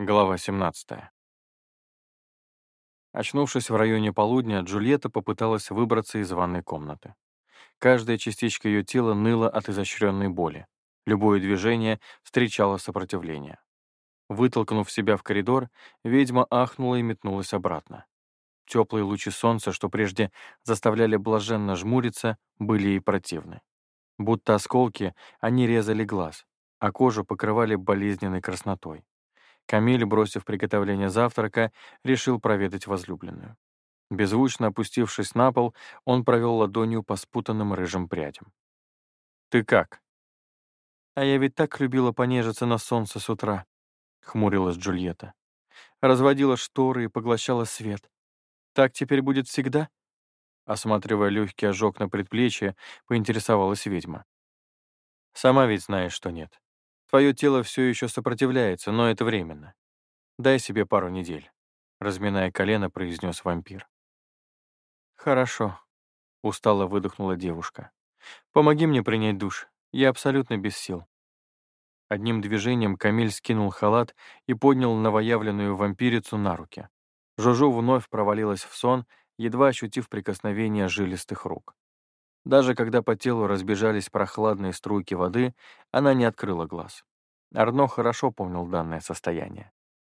Глава 17. Очнувшись в районе полудня, Джульетта попыталась выбраться из ванной комнаты. Каждая частичка ее тела ныла от изощренной боли. Любое движение встречало сопротивление. Вытолкнув себя в коридор, ведьма ахнула и метнулась обратно. Теплые лучи солнца, что прежде заставляли блаженно жмуриться, были ей противны. Будто осколки, они резали глаз, а кожу покрывали болезненной краснотой. Камиль, бросив приготовление завтрака, решил проведать возлюбленную. Беззвучно опустившись на пол, он провел ладонью по спутанным рыжим прядям. «Ты как?» «А я ведь так любила понежиться на солнце с утра», — хмурилась Джульетта. Разводила шторы и поглощала свет. «Так теперь будет всегда?» Осматривая легкий ожог на предплечье, поинтересовалась ведьма. «Сама ведь знаешь, что нет. Твое тело все еще сопротивляется, но это временно. Дай себе пару недель», — разминая колено, произнес вампир. «Хорошо», — устало выдохнула девушка. «Помоги мне принять душ. Я абсолютно без сил». Одним движением Камиль скинул халат и поднял новоявленную вампирицу на руки. Жужу вновь провалилась в сон, едва ощутив прикосновение жилистых рук. Даже когда по телу разбежались прохладные струйки воды, она не открыла глаз. Арно хорошо помнил данное состояние.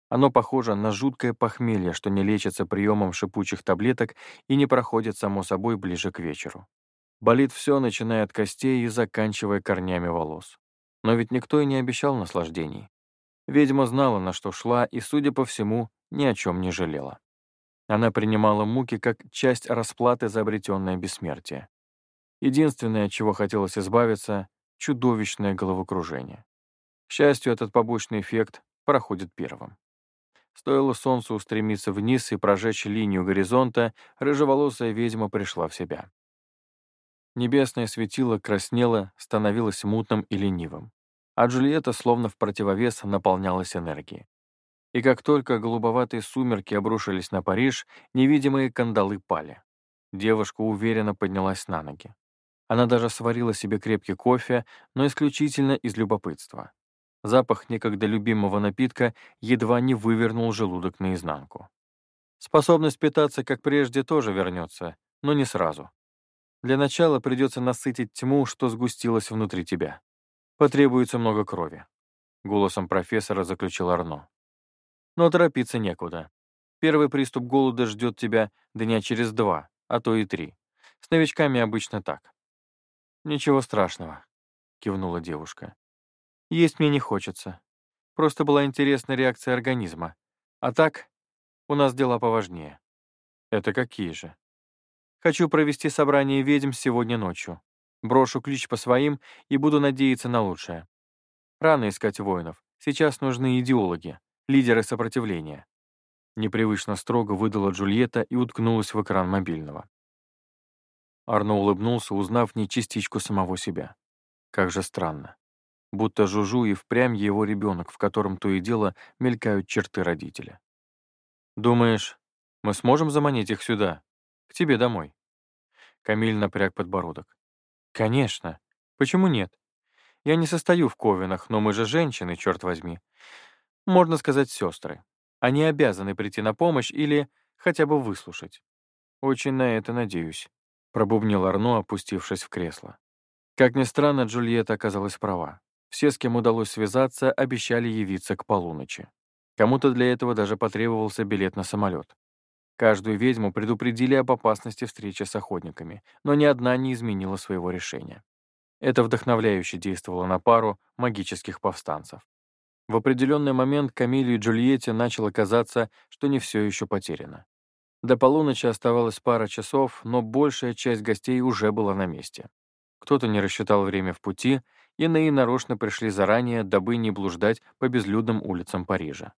Оно похоже на жуткое похмелье, что не лечится приемом шипучих таблеток и не проходит, само собой, ближе к вечеру. Болит все, начиная от костей и заканчивая корнями волос. Но ведь никто и не обещал наслаждений. Ведьма знала, на что шла, и, судя по всему, ни о чем не жалела. Она принимала муки как часть расплаты за обретенное бессмертие. Единственное, от чего хотелось избавиться — чудовищное головокружение. К счастью, этот побочный эффект проходит первым. Стоило солнцу устремиться вниз и прожечь линию горизонта, рыжеволосая ведьма пришла в себя. Небесное светило краснело, становилось мутным и ленивым, а Джульетта словно в противовес наполнялась энергией. И как только голубоватые сумерки обрушились на Париж, невидимые кандалы пали. Девушка уверенно поднялась на ноги. Она даже сварила себе крепкий кофе, но исключительно из любопытства. Запах некогда любимого напитка едва не вывернул желудок наизнанку. Способность питаться, как прежде, тоже вернется, но не сразу. Для начала придется насытить тьму, что сгустилась внутри тебя. Потребуется много крови. Голосом профессора заключил Арно. Но торопиться некуда. Первый приступ голода ждет тебя дня через два, а то и три. С новичками обычно так. «Ничего страшного», — кивнула девушка. «Есть мне не хочется. Просто была интересная реакция организма. А так, у нас дела поважнее». «Это какие же?» «Хочу провести собрание ведьм сегодня ночью. Брошу ключ по своим и буду надеяться на лучшее. Рано искать воинов. Сейчас нужны идеологи, лидеры сопротивления». Непривычно строго выдала Джульетта и уткнулась в экран мобильного. Арно улыбнулся, узнав не частичку самого себя. Как же странно. Будто Жужу и впрямь его ребенок, в котором то и дело мелькают черты родителя. «Думаешь, мы сможем заманить их сюда? К тебе домой?» Камиль напряг подбородок. «Конечно. Почему нет? Я не состою в ковинах, но мы же женщины, черт возьми. Можно сказать, сестры. Они обязаны прийти на помощь или хотя бы выслушать. Очень на это надеюсь. — пробубнил Арно, опустившись в кресло. Как ни странно, Джульетта оказалась права. Все, с кем удалось связаться, обещали явиться к полуночи. Кому-то для этого даже потребовался билет на самолет. Каждую ведьму предупредили об опасности встречи с охотниками, но ни одна не изменила своего решения. Это вдохновляюще действовало на пару магических повстанцев. В определенный момент Камиле и Джульетте начало казаться, что не все еще потеряно. До полуночи оставалось пара часов, но большая часть гостей уже была на месте. Кто-то не рассчитал время в пути, иные нарочно пришли заранее, дабы не блуждать по безлюдным улицам Парижа.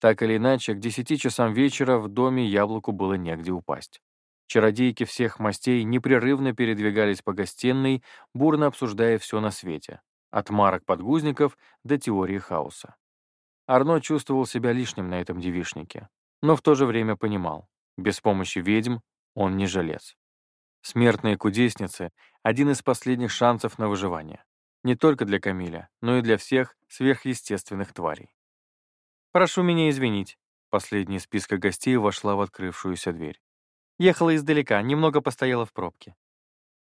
Так или иначе, к десяти часам вечера в доме яблоку было негде упасть. Чародейки всех мастей непрерывно передвигались по гостиной, бурно обсуждая все на свете, от марок подгузников до теории хаоса. Арно чувствовал себя лишним на этом девишнике, но в то же время понимал, без помощи ведьм он не жилец. Смертные кудесницы — один из последних шансов на выживание. Не только для Камиля, но и для всех сверхъестественных тварей. «Прошу меня извинить». Последняя из списка гостей вошла в открывшуюся дверь. Ехала издалека, немного постояла в пробке.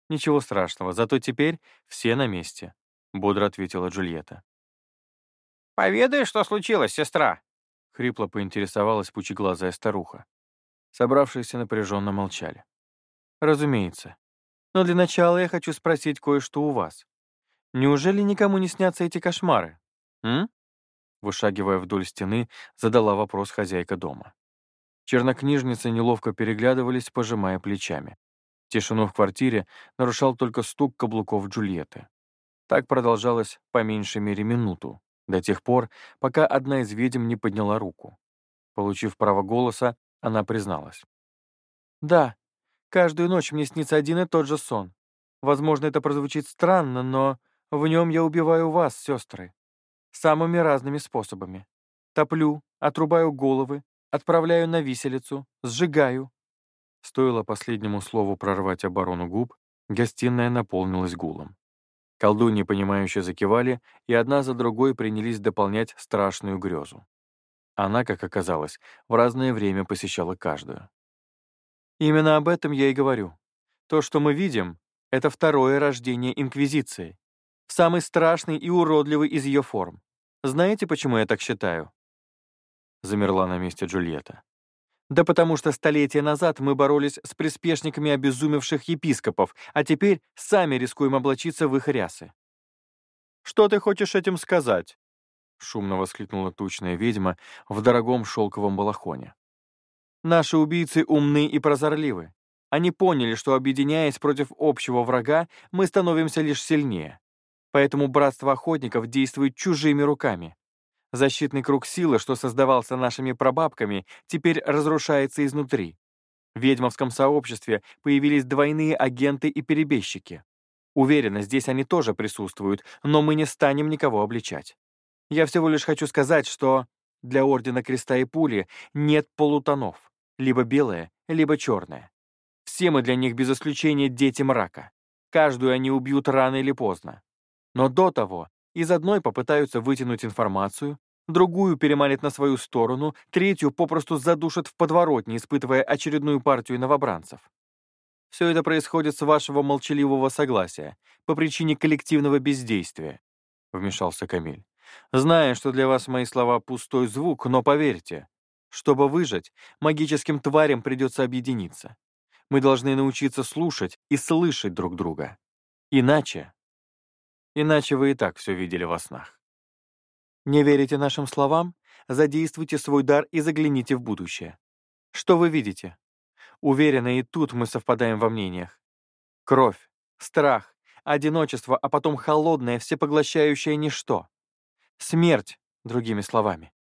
«Ничего страшного, зато теперь все на месте», — бодро ответила Джульетта. «Поведай, что случилось, сестра», — хрипло поинтересовалась пучеглазая старуха. Собравшиеся напряженно молчали. «Разумеется. Но для начала я хочу спросить кое-что у вас. Неужели никому не снятся эти кошмары? М?» Вышагивая вдоль стены, задала вопрос хозяйка дома. Чернокнижницы неловко переглядывались, пожимая плечами. Тишину в квартире нарушал только стук каблуков Джульетты. Так продолжалось по меньшей мере минуту, до тех пор, пока одна из ведьм не подняла руку. Получив право голоса, она призналась. «Да, каждую ночь мне снится один и тот же сон. Возможно, это прозвучит странно, но в нем я убиваю вас, сестры. Самыми разными способами. Топлю, отрубаю головы, отправляю на виселицу, сжигаю». Стоило последнему слову прорвать оборону губ, гостиная наполнилась гулом. Колдуньи, понимающе закивали, и одна за другой принялись дополнять страшную грезу. Она, как оказалось, в разное время посещала каждую. Именно об этом я и говорю. То, что мы видим, — это второе рождение Инквизиции, самый страшный и уродливый из ее форм. Знаете, почему я так считаю?» Замерла на месте Джульетта. «Да потому что столетия назад мы боролись с приспешниками обезумевших епископов, а теперь сами рискуем облачиться в их рясы». «Что ты хочешь этим сказать?» — шумно воскликнула тучная ведьма в дорогом шелковом балахоне. «Наши убийцы умны и прозорливы. Они поняли, что, объединяясь против общего врага, мы становимся лишь сильнее. Поэтому братство охотников действует чужими руками. Защитный круг силы, что создавался нашими прабабками, теперь разрушается изнутри. В ведьмовском сообществе появились двойные агенты и перебежчики. Уверена, здесь они тоже присутствуют, но мы не станем никого обличать. Я всего лишь хочу сказать, что для Ордена Креста и Пули нет полутонов, либо белое, либо черное. Все мы для них без исключения дети мрака. Каждую они убьют рано или поздно. Но до того из одной попытаются вытянуть информацию, другую переманят на свою сторону, третью попросту задушат в подворотне, испытывая очередную партию новобранцев. Все это происходит с вашего молчаливого согласия, по причине коллективного бездействия, — вмешался Камиль. Зная, что для вас мои слова пустой звук, но поверьте, чтобы выжить, магическим тварям придется объединиться. Мы должны научиться слушать и слышать друг друга. Иначе... Иначе вы и так все видели во снах. Не верите нашим словам? Задействуйте свой дар и загляните в будущее. Что вы видите? Уверена, и тут мы совпадаем во мнениях. Кровь, страх, одиночество, а потом холодное, всепоглощающее ничто. Смерть, другими словами.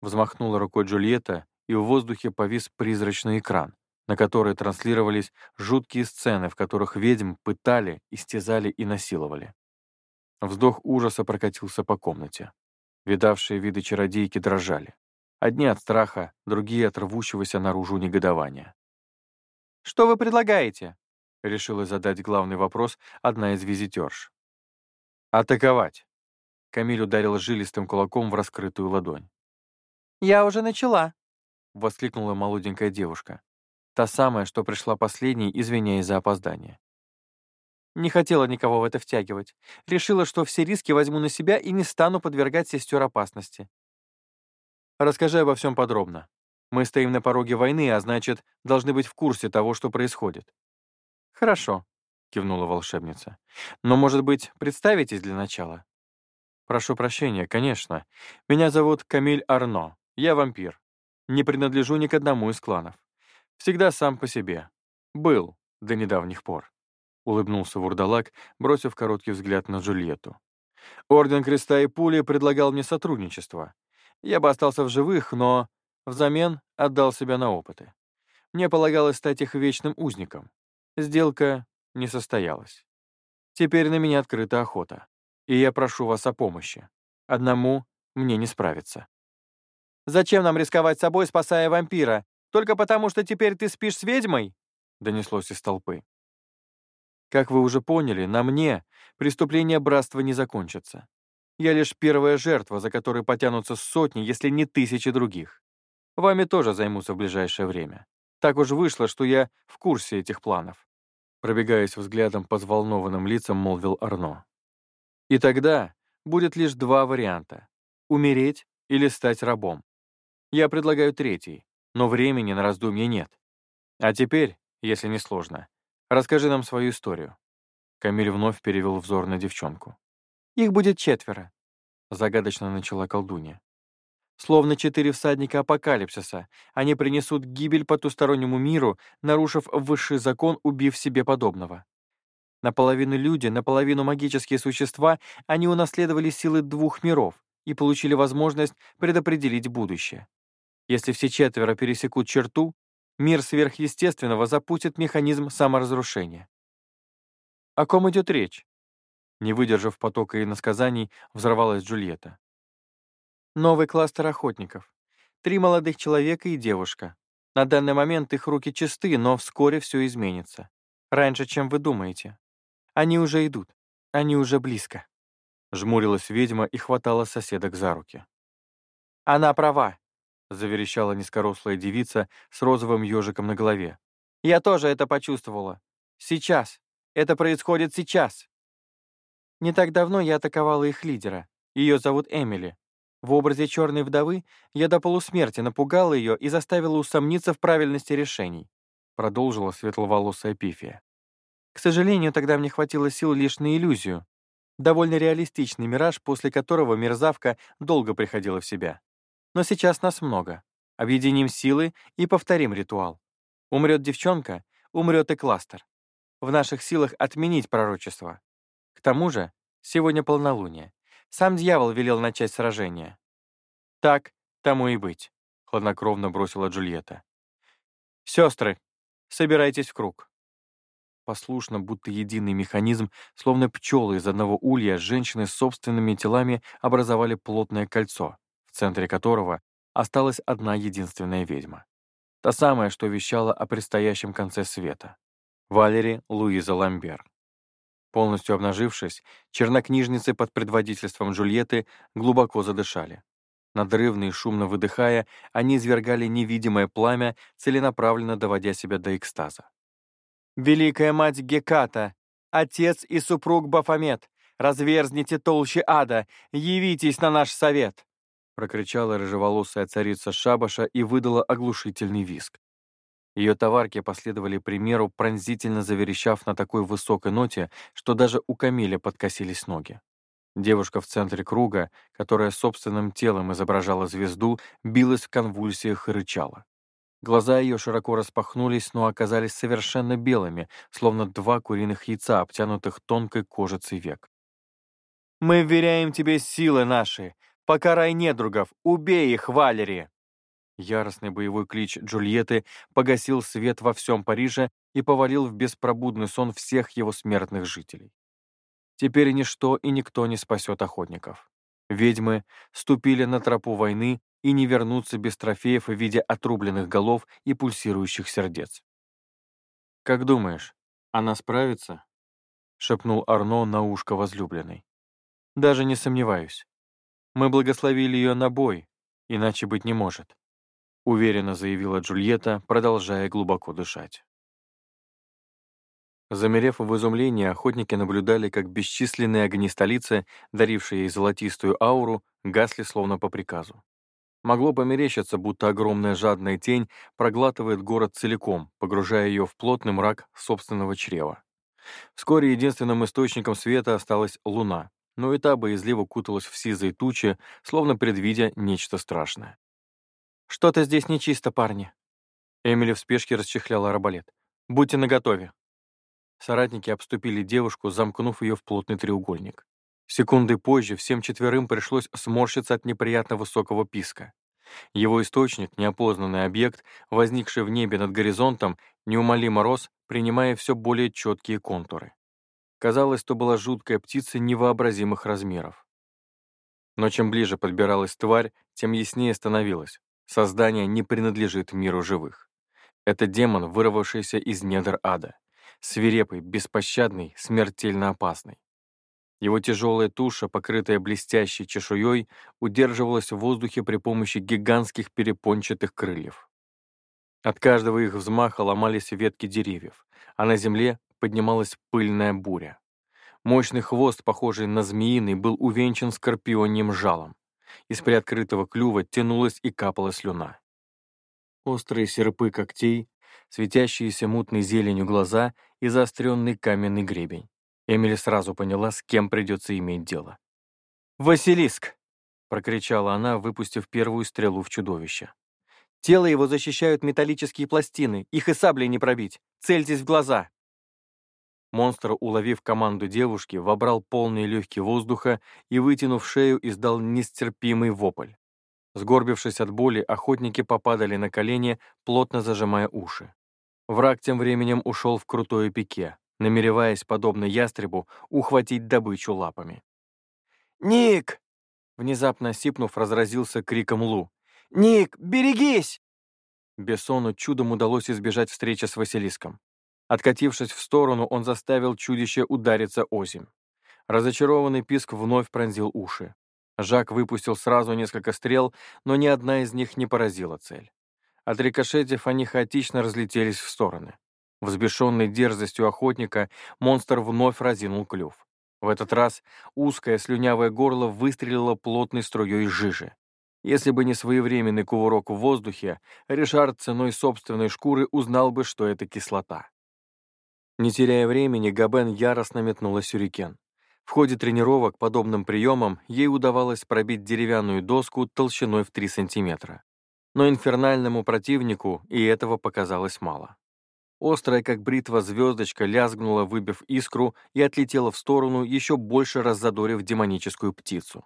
Взмахнула рукой Джульетта, и в воздухе повис призрачный экран, на который транслировались жуткие сцены, в которых ведьм пытали, истязали и насиловали. Вздох ужаса прокатился по комнате. Видавшие виды чародейки дрожали. Одни от страха, другие от рвущегося наружу негодования. «Что вы предлагаете?» — решила задать главный вопрос одна из визитерш. «Атаковать!» — Камиль ударил жилистым кулаком в раскрытую ладонь. «Я уже начала», — воскликнула молоденькая девушка. Та самая, что пришла последней, извиняясь за опоздание. Не хотела никого в это втягивать. Решила, что все риски возьму на себя и не стану подвергать сестер опасности. Расскажи обо всем подробно. Мы стоим на пороге войны, а значит, должны быть в курсе того, что происходит. Хорошо, кивнула волшебница. Но, может быть, представитесь для начала? Прошу прощения, конечно. Меня зовут Камиль Арно. Я вампир. Не принадлежу ни к одному из кланов. Всегда сам по себе. Был до недавних пор улыбнулся Вурдалак, бросив короткий взгляд на Джульетту. Орден Креста и Пули предлагал мне сотрудничество. Я бы остался в живых, но взамен отдал себя на опыты. Мне полагалось стать их вечным узником. Сделка не состоялась. Теперь на меня открыта охота, и я прошу вас о помощи. Одному мне не справиться. «Зачем нам рисковать собой, спасая вампира? Только потому, что теперь ты спишь с ведьмой?» — донеслось из толпы. Как вы уже поняли, на мне преступление братства не закончится. Я лишь первая жертва, за которой потянутся сотни, если не тысячи других. Вами тоже займутся в ближайшее время. Так уж вышло, что я в курсе этих планов. Пробегаясь взглядом по взволнованным лицам, молвил Арно. И тогда будет лишь два варианта — умереть или стать рабом. Я предлагаю третий, но времени на раздумье нет. А теперь, если не сложно, расскажи нам свою историю. Камиль вновь перевел взор на девчонку. «Их будет четверо», — загадочно начала колдунья. «Словно четыре всадника апокалипсиса, они принесут гибель потустороннему миру, нарушив высший закон, убив себе подобного. Наполовину люди, наполовину магические существа, они унаследовали силы двух миров и получили возможность предопределить будущее. Если все четверо пересекут черту, мир сверхъестественного запустит механизм саморазрушения. О ком идет речь? Не выдержав потока иносказаний, взорвалась Джульетта. Новый кластер охотников. Три молодых человека и девушка. На данный момент их руки чисты, но вскоре все изменится. Раньше, чем вы думаете. Они уже идут. Они уже близко. Жмурилась ведьма и хватала соседок за руки. «Она права», — заверещала низкорослая девица с розовым ежиком на голове. «Я тоже это почувствовала. Сейчас. Это происходит сейчас». Не так давно я атаковала их лидера. Ее зовут Эмили. В образе черной вдовы я до полусмерти напугала ее и заставила усомниться в правильности решений. Продолжила светловолосая Пифия. К сожалению, тогда мне хватило сил лишь на иллюзию. Довольно реалистичный мираж, после которого мерзавка долго приходила в себя. Но сейчас нас много. Объединим силы и повторим ритуал. Умрет девчонка, умрет и кластер. В наших силах отменить пророчество. К тому же, сегодня полнолуние. Сам дьявол велел начать сражение. Так, тому и быть, — хладнокровно бросила Джульетта. Сестры, собирайтесь в круг. Послушно, будто единый механизм, словно пчелы из одного улья, женщины с собственными телами образовали плотное кольцо, в центре которого осталась одна единственная ведьма. Та самая, что вещала о предстоящем конце света. Валери Луиза Ламбер. Полностью обнажившись, чернокнижницы под предводительством Джульетты глубоко задышали. Надрывно и шумно выдыхая, они извергали невидимое пламя, целенаправленно доводя себя до экстаза. «Великая мать Геката! Отец и супруг Бафомет! Разверзните толще ада! Явитесь на наш совет!» прокричала рыжеволосая царица Шабаша и выдала оглушительный визг. Ее товарки последовали примеру, пронзительно заверещав на такой высокой ноте, что даже у Камиля подкосились ноги. Девушка в центре круга, которая собственным телом изображала звезду, билась в конвульсиях и рычала. Глаза ее широко распахнулись, но оказались совершенно белыми, словно два куриных яйца, обтянутых тонкой кожицей век. «Мы вверяем тебе силы наши! Покарай недругов! Убей их, Валери!» Яростный боевой клич Джульетты погасил свет во всем Париже и повалил в беспробудный сон всех его смертных жителей. Теперь ничто и никто не спасет охотников. Ведьмы ступили на тропу войны и не вернутся без трофеев в виде отрубленных голов и пульсирующих сердец. «Как думаешь, она справится?» — шепнул Арно на ушко возлюбленной. «Даже не сомневаюсь. Мы благословили ее на бой, иначе быть не может уверенно заявила Джульетта, продолжая глубоко дышать. Замерев в изумлении, охотники наблюдали, как бесчисленные огни столицы, дарившие ей золотистую ауру, гасли словно по приказу. Могло померещиться, будто огромная жадная тень проглатывает город целиком, погружая ее в плотный мрак собственного чрева. Вскоре единственным источником света осталась луна, но и та боязливо куталась в сизые тучи, словно предвидя нечто страшное. «Что-то здесь нечисто, парни». Эмили в спешке расчехляла арбалет. «Будьте наготове». Соратники обступили девушку, замкнув ее в плотный треугольник. Секунды позже всем четверым пришлось сморщиться от неприятно высокого писка. Его источник, неопознанный объект, возникший в небе над горизонтом, неумолимо рос, принимая все более четкие контуры. Казалось, то была жуткая птица невообразимых размеров. Но чем ближе подбиралась тварь, тем яснее становилось. Создание не принадлежит миру живых. Это демон, вырвавшийся из недр ада. Свирепый, беспощадный, смертельно опасный. Его тяжелая туша, покрытая блестящей чешуей, удерживалась в воздухе при помощи гигантских перепончатых крыльев. От каждого их взмаха ломались ветки деревьев, а на земле поднималась пыльная буря. Мощный хвост, похожий на змеиный, был увенчан скорпионьим жалом. Из приоткрытого клюва тянулась и капала слюна. Острые серпы когтей, светящиеся мутной зеленью глаза и заостренный каменный гребень. Эмили сразу поняла, с кем придется иметь дело. «Василиск!» — прокричала она, выпустив первую стрелу в чудовище. «Тело его защищают металлические пластины, их и саблей не пробить. Цельтесь в глаза!» Монстр, уловив команду девушки, вобрал полные легкие воздуха и, вытянув шею, издал нестерпимый вопль. Сгорбившись от боли, охотники попадали на колени, плотно зажимая уши. Враг тем временем ушел в крутое пике, намереваясь, подобно ястребу, ухватить добычу лапами. «Ник!» Внезапно сипнув, разразился криком Лу. «Ник, берегись!» Бессону чудом удалось избежать встречи с Василиском. Откатившись в сторону, он заставил чудище удариться озимь. Разочарованный писк вновь пронзил уши. Жак выпустил сразу несколько стрел, но ни одна из них не поразила цель. Отрикошетив, они хаотично разлетелись в стороны. Взбешенный дерзостью охотника, монстр вновь разинул клюв. В этот раз узкое слюнявое горло выстрелило плотной струей жижи. Если бы не своевременный кувырок в воздухе, Ришард ценой собственной шкуры узнал бы, что это кислота. Не теряя времени, Габен яростно метнула сюрикен. В ходе тренировок подобным приемом ей удавалось пробить деревянную доску толщиной в 3 сантиметра. Но инфернальному противнику и этого показалось мало. Острая, как бритва, звездочка лязгнула, выбив искру, и отлетела в сторону, еще больше раззадорив демоническую птицу.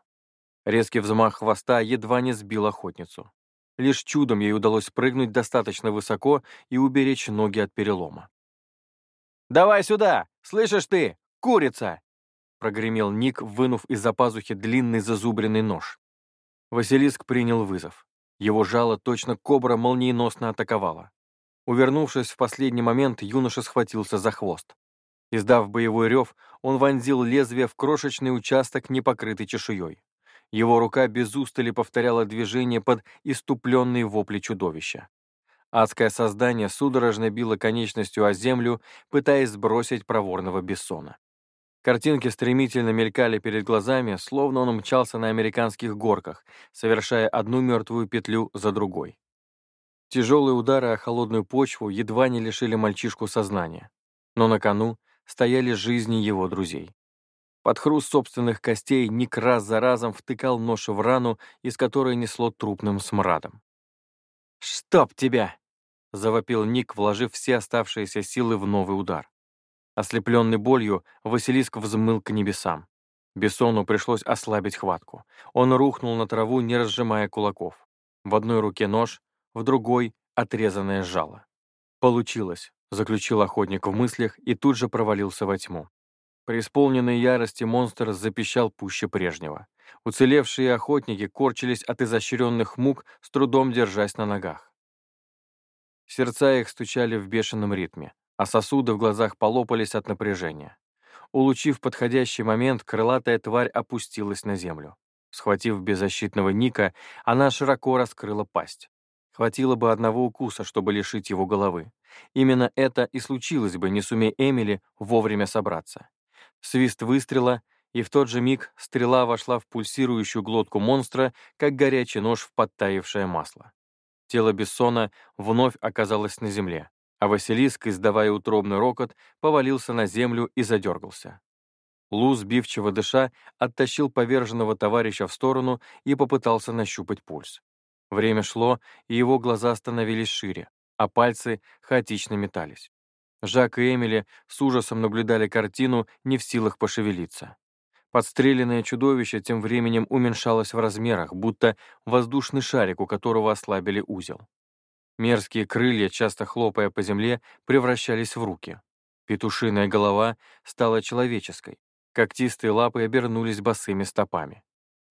Резкий взмах хвоста едва не сбил охотницу. Лишь чудом ей удалось прыгнуть достаточно высоко и уберечь ноги от перелома. «Давай сюда! Слышишь ты? Курица!» прогремел Ник, вынув из-за пазухи длинный зазубренный нож. Василиск принял вызов. Его жало точно кобра молниеносно атаковала. Увернувшись в последний момент, юноша схватился за хвост. Издав боевой рев, он вонзил лезвие в крошечный участок, не покрытый чешуей. Его рука без устали повторяла движение под иступленные вопли чудовища. Адское создание судорожно било конечностью о землю, пытаясь сбросить проворного бессона. Картинки стремительно мелькали перед глазами, словно он мчался на американских горках, совершая одну мертвую петлю за другой. Тяжелые удары о холодную почву едва не лишили мальчишку сознания, но на кону стояли жизни его друзей. Под хруст собственных костей Ник раз за разом втыкал нож в рану, из которой несло трупным смрадом. «Чтоб тебя!» — завопил Ник, вложив все оставшиеся силы в новый удар. Ослепленный болью, Василиск взмыл к небесам. Бессону пришлось ослабить хватку. Он рухнул на траву, не разжимая кулаков. В одной руке нож, в другой — отрезанное жало. «Получилось», — заключил охотник в мыслях и тут же провалился во тьму. При исполненной ярости монстр запищал пуще прежнего. Уцелевшие охотники корчились от изощренных мук, с трудом держась на ногах. Сердца их стучали в бешеном ритме, а сосуды в глазах полопались от напряжения. Улучив подходящий момент, крылатая тварь опустилась на землю. Схватив беззащитного Ника, она широко раскрыла пасть. Хватило бы одного укуса, чтобы лишить его головы. Именно это и случилось бы, не сумей Эмили вовремя собраться. Свист выстрела, и в тот же миг стрела вошла в пульсирующую глотку монстра, как горячий нож в подтаявшее масло. Тело Бессона вновь оказалось на земле, а Василиск, издавая утробный рокот, повалился на землю и задергался. Лу, сбивчиво дыша, оттащил поверженного товарища в сторону и попытался нащупать пульс. Время шло, и его глаза становились шире, а пальцы хаотично метались. Жак и Эмили с ужасом наблюдали картину, не в силах пошевелиться. Подстреленное чудовище тем временем уменьшалось в размерах, будто воздушный шарик, у которого ослабили узел. Мерзкие крылья, часто хлопая по земле, превращались в руки. Петушиная голова стала человеческой. Когтистые лапы обернулись босыми стопами.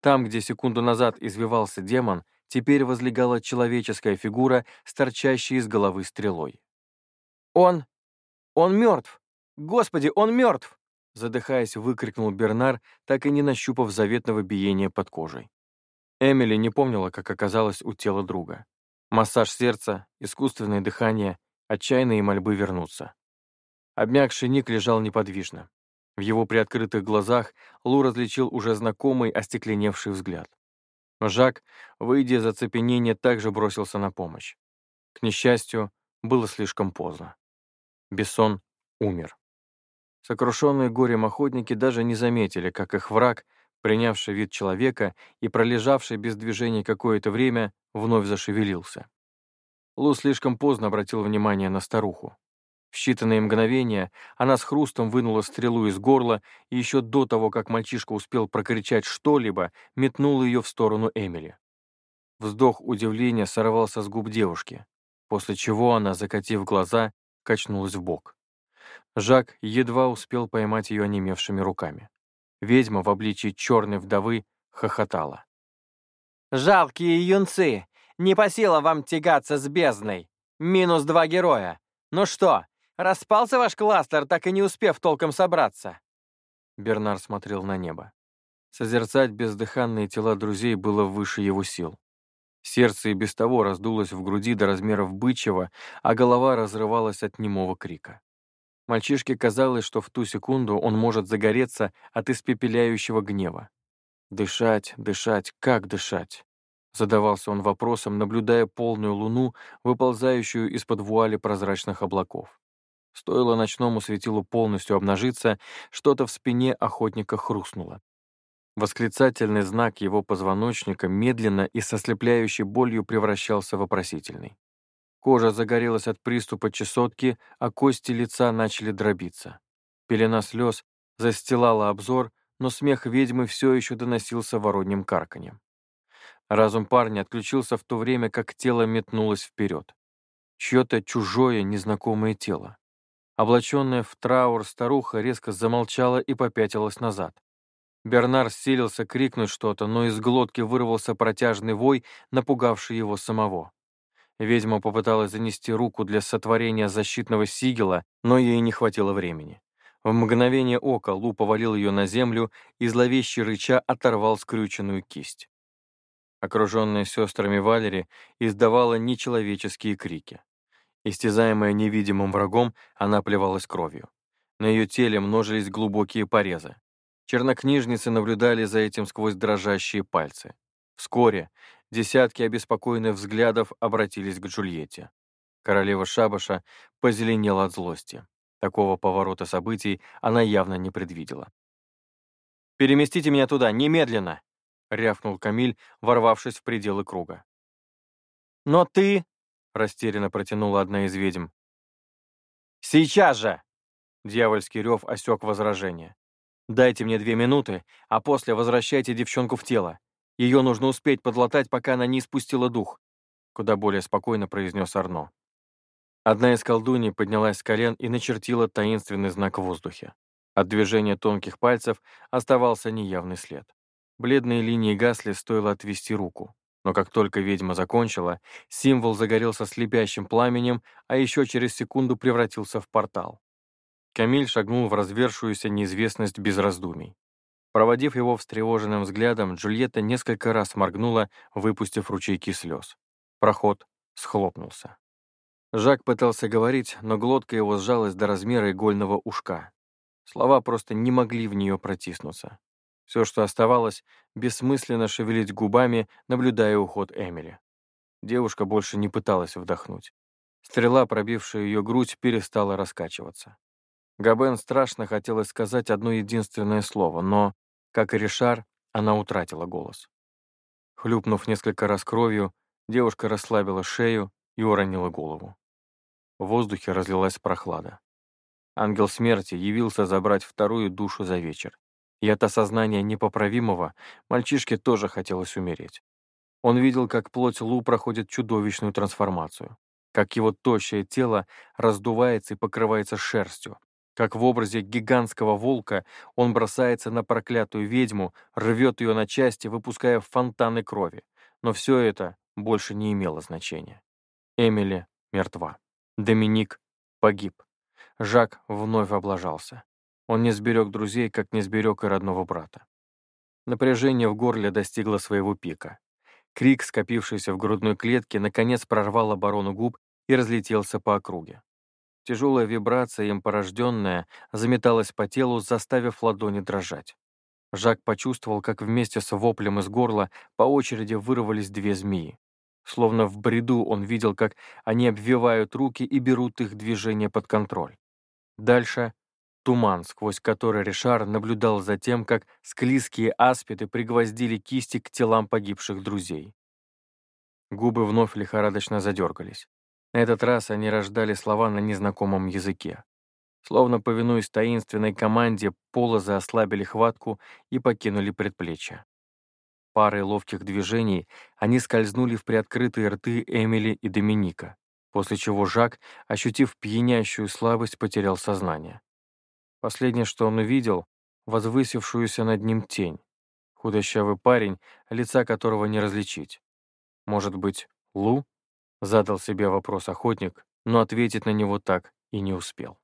Там, где секунду назад извивался демон, теперь возлегала человеческая фигура с торчащей из головы стрелой. «Он... он мертв! Господи, он мертв!» задыхаясь, выкрикнул Бернар, так и не нащупав заветного биения под кожей. Эмили не помнила, как оказалась у тела друга. Массаж сердца, искусственное дыхание, отчаянные мольбы вернуться. Обмякший Ник лежал неподвижно. В его приоткрытых глазах Лу различил уже знакомый остекленевший взгляд. Жак, выйдя из оцепенения, также бросился на помощь. К несчастью, было слишком поздно. Бессон умер. Сокрушенные горем охотники даже не заметили, как их враг, принявший вид человека и пролежавший без движения какое-то время, вновь зашевелился. Лу слишком поздно обратил внимание на старуху. В считанные мгновения она с хрустом вынула стрелу из горла и еще до того, как мальчишка успел прокричать что-либо, метнула ее в сторону Эмили. Вздох удивления сорвался с губ девушки, после чего она, закатив глаза, качнулась в бок. Жак едва успел поймать ее онемевшими руками. Ведьма в обличии черной вдовы хохотала. «Жалкие юнцы! Не по силам вам тягаться с бездной! Минус два героя! Ну что, Распался ваш кластер, так и не успев толком собраться. Бернар смотрел на небо. Созерцать бездыханные тела друзей было выше его сил. Сердце и без того раздулось в груди до размеров бычьего, а голова разрывалась от немого крика. Мальчишке казалось, что в ту секунду он может загореться от испепеляющего гнева. Дышать, дышать, как дышать? Задавался он вопросом, наблюдая полную луну, выползающую из-под вуали прозрачных облаков. Стоило ночному светилу полностью обнажиться, что-то в спине охотника хрустнуло. Восклицательный знак его позвоночника медленно и со слепляющей болью превращался в вопросительный. Кожа загорелась от приступа чесотки, а кости лица начали дробиться. Пелена слез застилала обзор, но смех ведьмы все еще доносился вородним карканьем. Разум парня отключился в то время, как тело метнулось вперед. Чье-то чужое, незнакомое тело. Облаченная в траур старуха резко замолчала и попятилась назад. Бернар силился крикнуть что-то, но из глотки вырвался протяжный вой, напугавший его самого. Ведьма попыталась занести руку для сотворения защитного сигела, но ей не хватило времени. В мгновение ока Лу повалил ее на землю и зловещий рыча оторвал скрюченную кисть. Окруженная сестрами Валери издавала нечеловеческие крики. Истязаемая невидимым врагом, она плевалась кровью. На ее теле множились глубокие порезы. Чернокнижницы наблюдали за этим сквозь дрожащие пальцы. Вскоре десятки обеспокоенных взглядов обратились к Джульетте. Королева Шабаша позеленела от злости. Такого поворота событий она явно не предвидела. «Переместите меня туда, немедленно!» — рявкнул Камиль, ворвавшись в пределы круга. «Но ты...» — растерянно протянула одна из ведьм. «Сейчас же!» — дьявольский рев осек возражение. «Дайте мне две минуты, а после возвращайте девчонку в тело. Ее нужно успеть подлатать, пока она не испустила дух», — куда более спокойно произнес Арно. Одна из колдуней поднялась с колен и начертила таинственный знак в воздухе. От движения тонких пальцев оставался неявный след. Бледные линии гасли, стоило отвести руку. Но как только ведьма закончила, символ загорелся слепящим пламенем, а еще через секунду превратился в портал. Камиль шагнул в развершуюся неизвестность без раздумий. Проводив его встревоженным взглядом, Джульетта несколько раз моргнула, выпустив ручейки слез. Проход схлопнулся. Жак пытался говорить, но глотка его сжалась до размера игольного ушка. Слова просто не могли в нее протиснуться. Все, что оставалось, бессмысленно шевелить губами, наблюдая уход Эмили. Девушка больше не пыталась вдохнуть. Стрела, пробившая ее грудь, перестала раскачиваться. Габен страшно хотелось сказать одно единственное слово, но, как и Ришар, она утратила голос. Хлюпнув несколько раз кровью, девушка расслабила шею и уронила голову. В воздухе разлилась прохлада. Ангел смерти явился забрать вторую душу за вечер, и от осознания непоправимого мальчишке тоже хотелось умереть. Он видел, как плоть Лу проходит чудовищную трансформацию, как его тощее тело раздувается и покрывается шерстью, как в образе гигантского волка он бросается на проклятую ведьму, рвет ее на части, выпуская фонтаны крови. Но все это больше не имело значения. Эмили мертва. Доминик погиб. Жак вновь облажался. Он не сберег друзей, как не сберег и родного брата. Напряжение в горле достигло своего пика. Крик, скопившийся в грудной клетке, наконец прорвал оборону губ и разлетелся по округе. Тяжелая вибрация, им порожденная, заметалась по телу, заставив ладони дрожать. Жак почувствовал, как вместе с воплем из горла по очереди вырвались две змеи. Словно в бреду он видел, как они обвивают руки и берут их движение под контроль. Дальше — туман, сквозь который Ришар наблюдал за тем, как склизкие аспиды пригвоздили кисти к телам погибших друзей. Губы вновь лихорадочно задергались. На этот раз они рождали слова на незнакомом языке. Словно повинуясь таинственной команде, полозы ослабили хватку и покинули предплечье. Парой ловких движений они скользнули в приоткрытые рты Эмили и Доминика, после чего Жак, ощутив пьянящую слабость, потерял сознание. Последнее, что он увидел, возвысившуюся над ним тень. Худощавый парень, лица которого не различить. Может быть, Лу? Задал себе вопрос охотник, но ответить на него так и не успел.